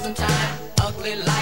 thousand times. Ugly lights,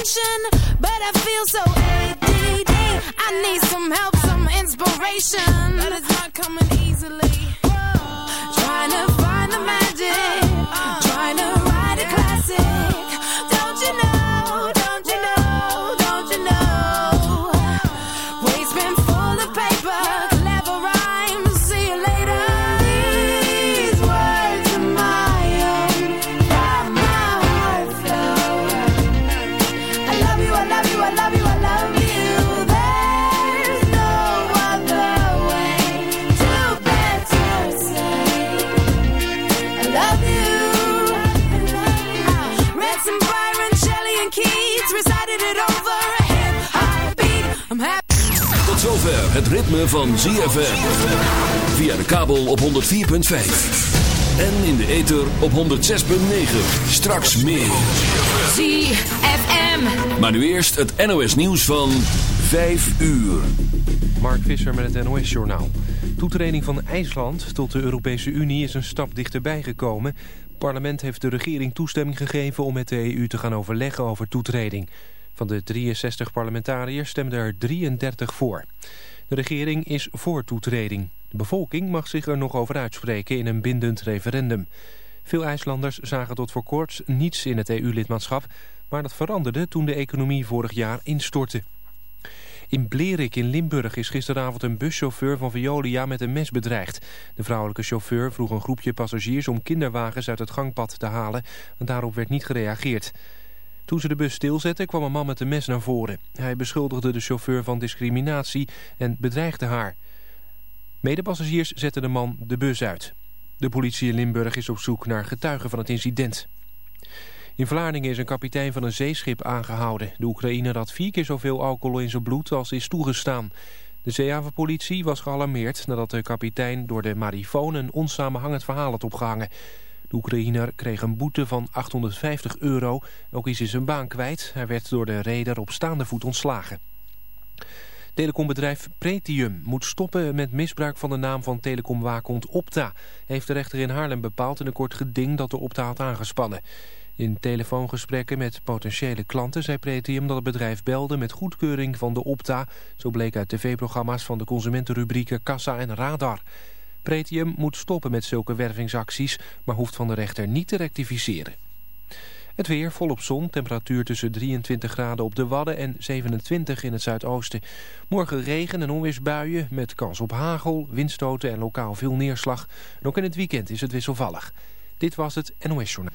attention, but I feel so ADD. I need some help, some inspiration, het ritme van ZFM. Via de kabel op 104.5. En in de ether op 106.9. Straks meer. ZFM. Maar nu eerst het NOS nieuws van 5 uur. Mark Visser met het NOS-journaal. Toetreding van IJsland tot de Europese Unie is een stap dichterbij gekomen. Het parlement heeft de regering toestemming gegeven om met de EU te gaan overleggen over toetreding. Van de 63 parlementariërs stemden er 33 voor. De regering is voor toetreding. De bevolking mag zich er nog over uitspreken in een bindend referendum. Veel IJslanders zagen tot voor kort niets in het EU-lidmaatschap... maar dat veranderde toen de economie vorig jaar instortte. In Blerik in Limburg is gisteravond een buschauffeur van Veolia met een mes bedreigd. De vrouwelijke chauffeur vroeg een groepje passagiers om kinderwagens uit het gangpad te halen. En daarop werd niet gereageerd. Toen ze de bus stilzetten kwam een man met een mes naar voren. Hij beschuldigde de chauffeur van discriminatie en bedreigde haar. Medepassagiers zetten de man de bus uit. De politie in Limburg is op zoek naar getuigen van het incident. In Vlaardingen is een kapitein van een zeeschip aangehouden. De Oekraïner had vier keer zoveel alcohol in zijn bloed als is toegestaan. De zeehavenpolitie was gealarmeerd nadat de kapitein door de marifoon een onsamenhangend verhaal had opgehangen. De Oekraïner kreeg een boete van 850 euro. Ook is hij zijn baan kwijt. Hij werd door de reder op staande voet ontslagen. Telecombedrijf Pretium moet stoppen met misbruik van de naam van telecomwaakhond Opta. Heeft de rechter in Haarlem bepaald in een kort geding dat de Opta had aangespannen. In telefoongesprekken met potentiële klanten zei Pretium dat het bedrijf belde met goedkeuring van de Opta. Zo bleek uit tv-programma's van de consumentenrubrieken Kassa en Radar. Pretium moet stoppen met zulke wervingsacties, maar hoeft van de rechter niet te rectificeren. Het weer volop zon, temperatuur tussen 23 graden op de Wadden en 27 in het zuidoosten. Morgen regen en onweersbuien met kans op hagel, windstoten en lokaal veel neerslag. En ook in het weekend is het wisselvallig. Dit was het NOS Journaal.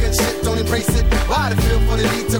Good shit? Don't embrace it. Why the feel for the need to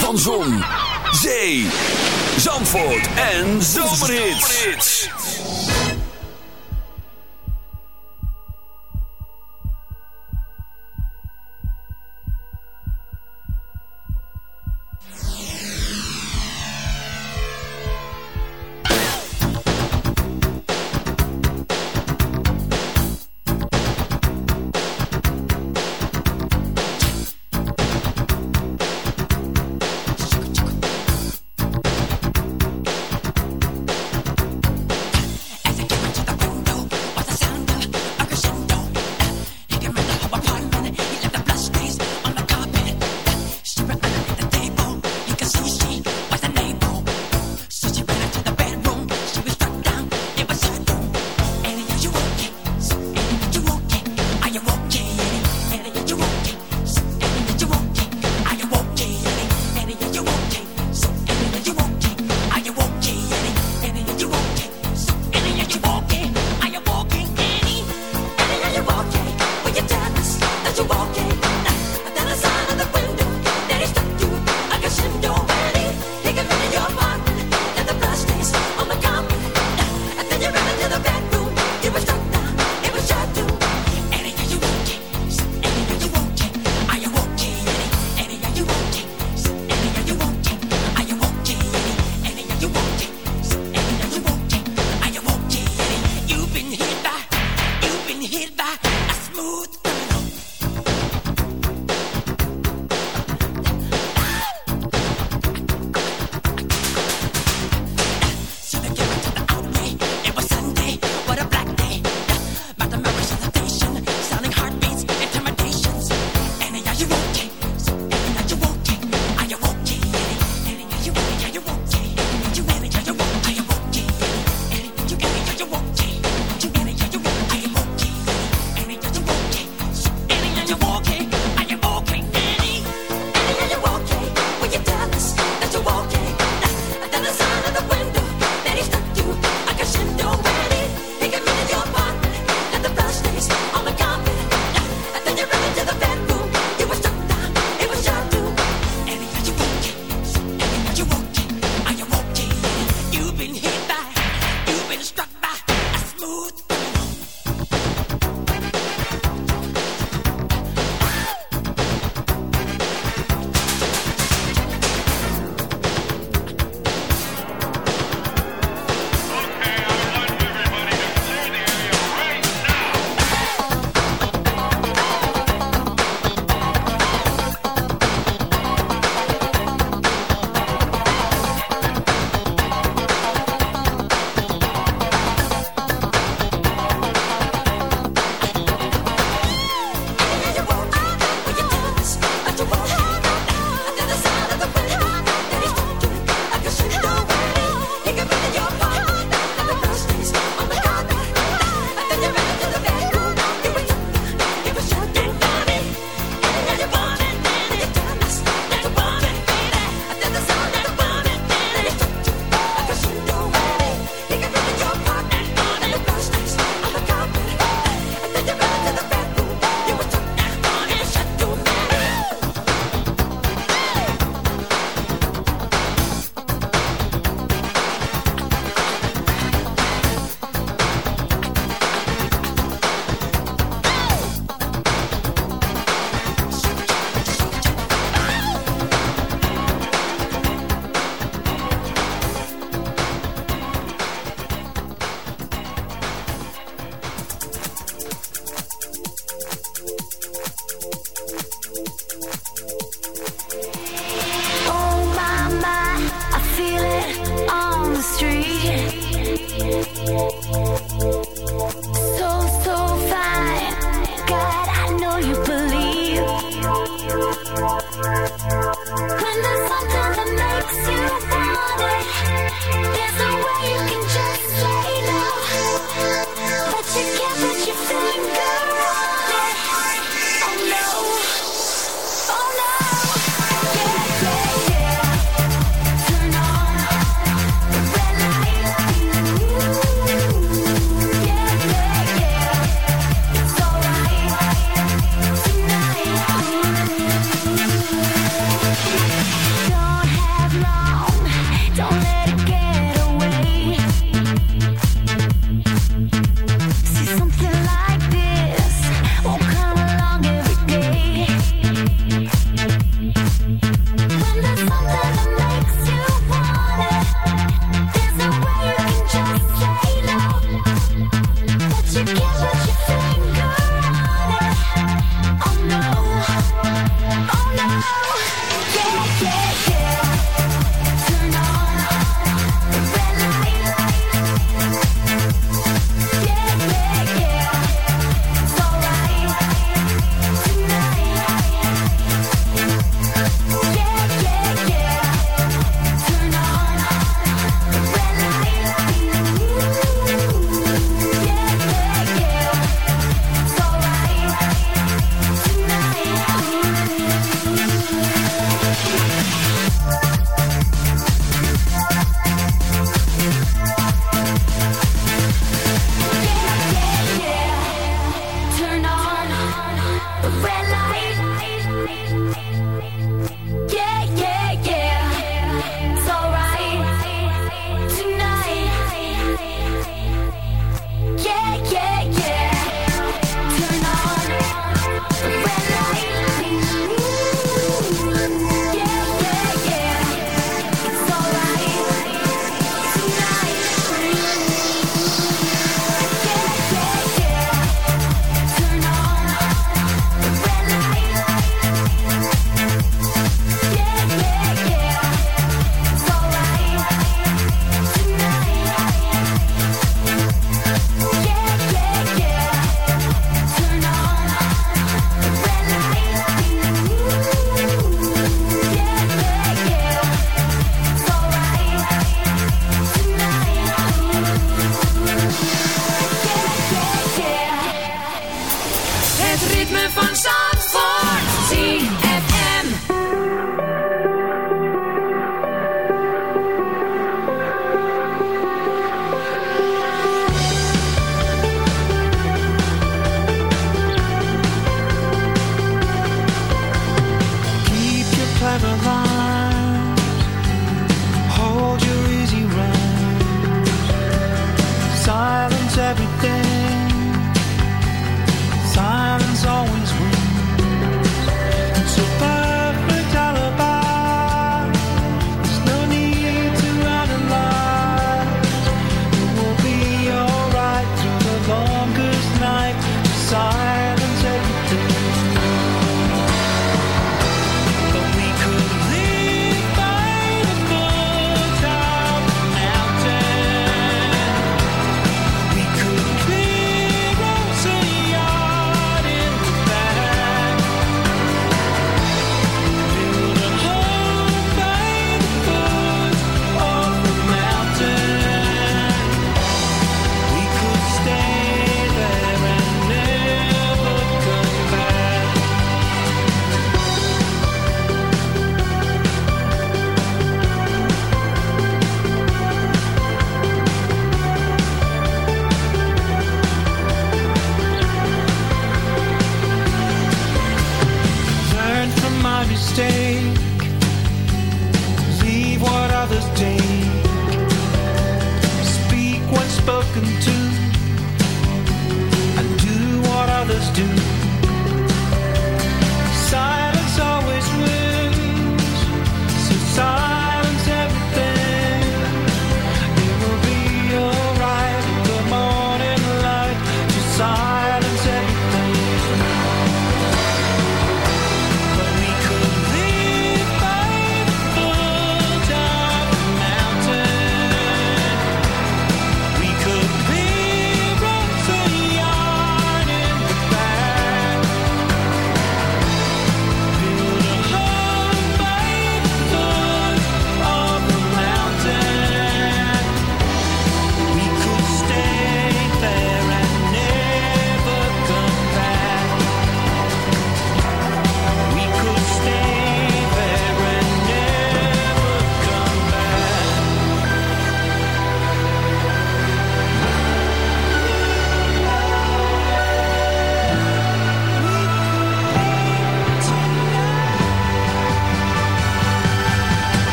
Van Zon,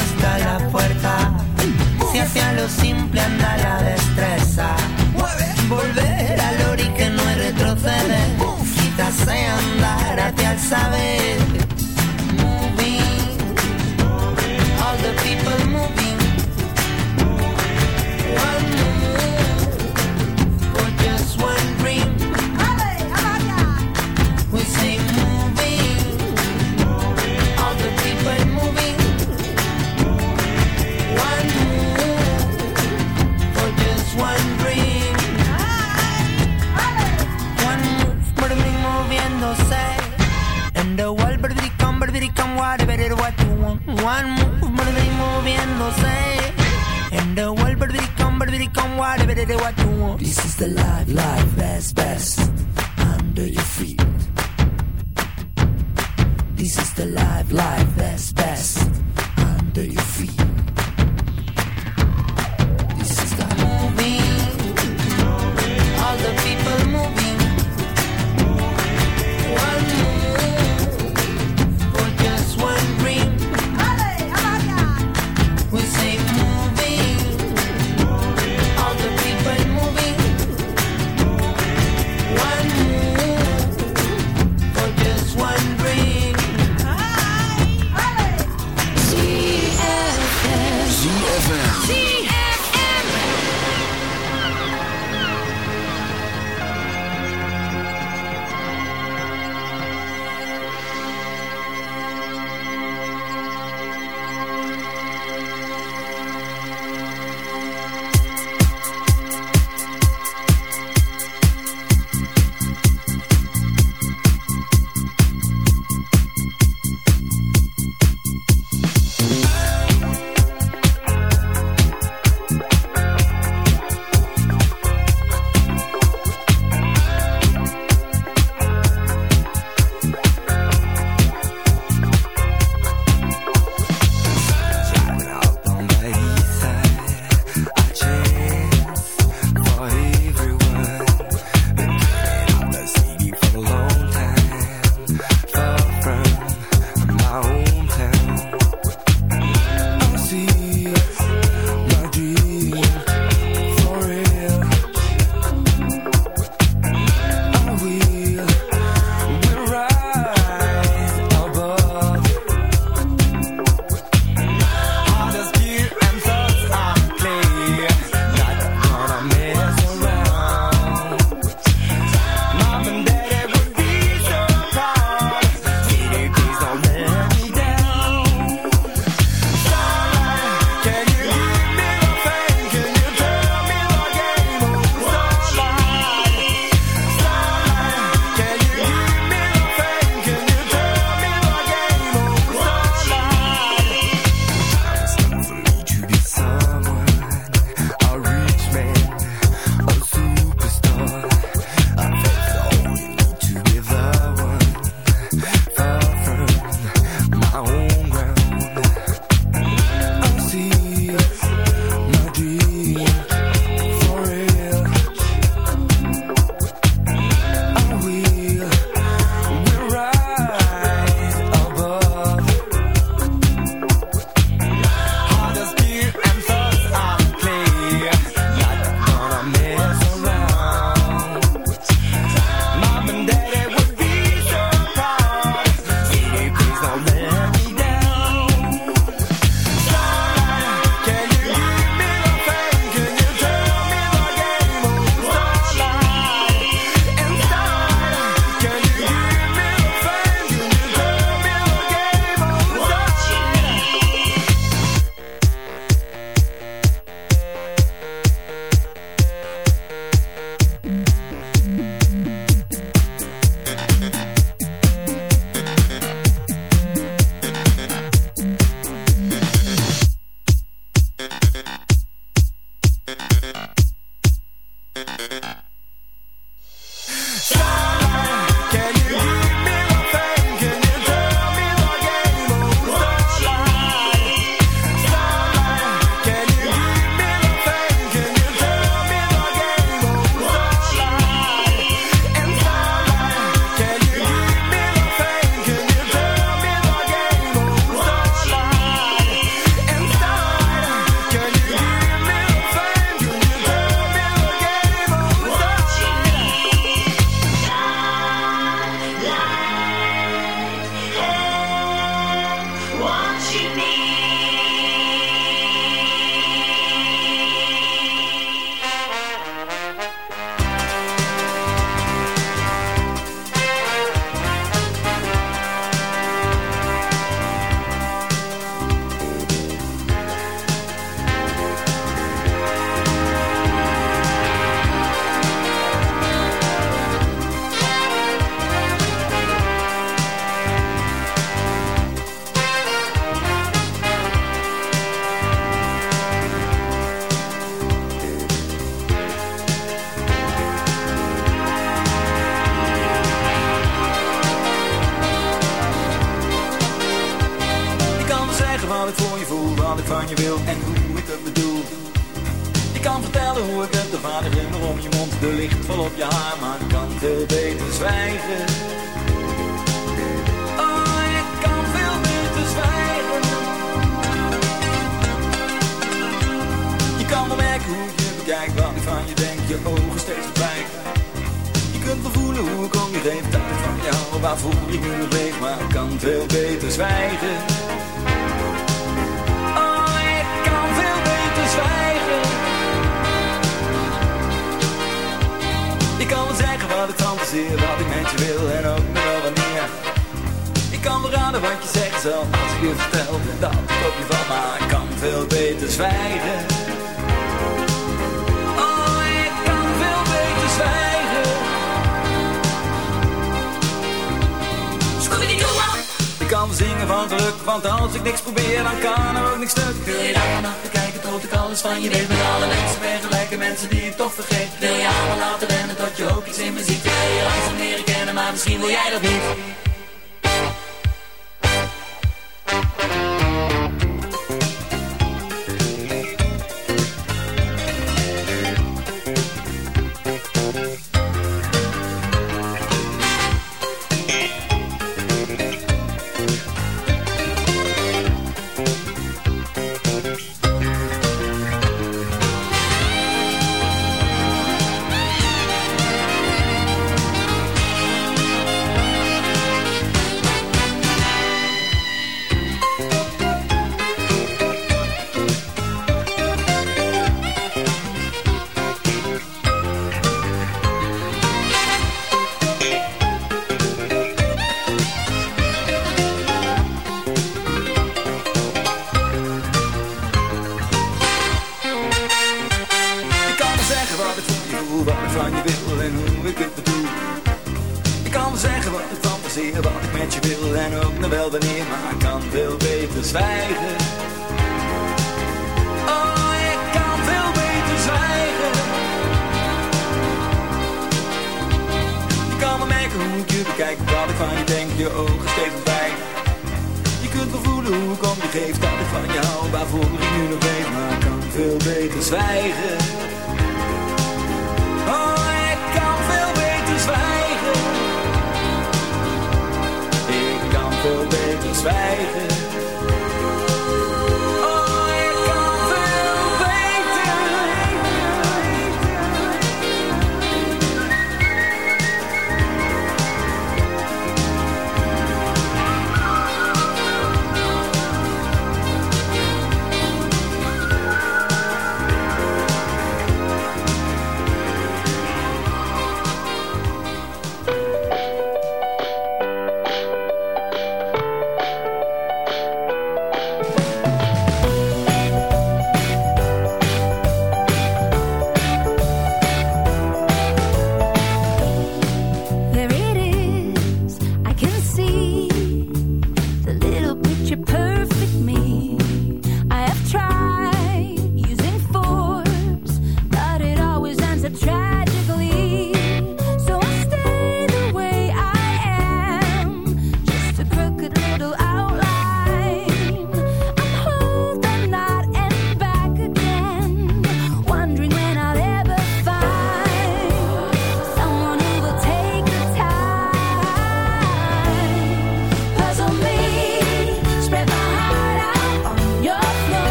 hasta la party, baby, they what you want. This is the life, life, best, best, under your feet. This is the life, life, best, best.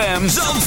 ZFM Zandvoort.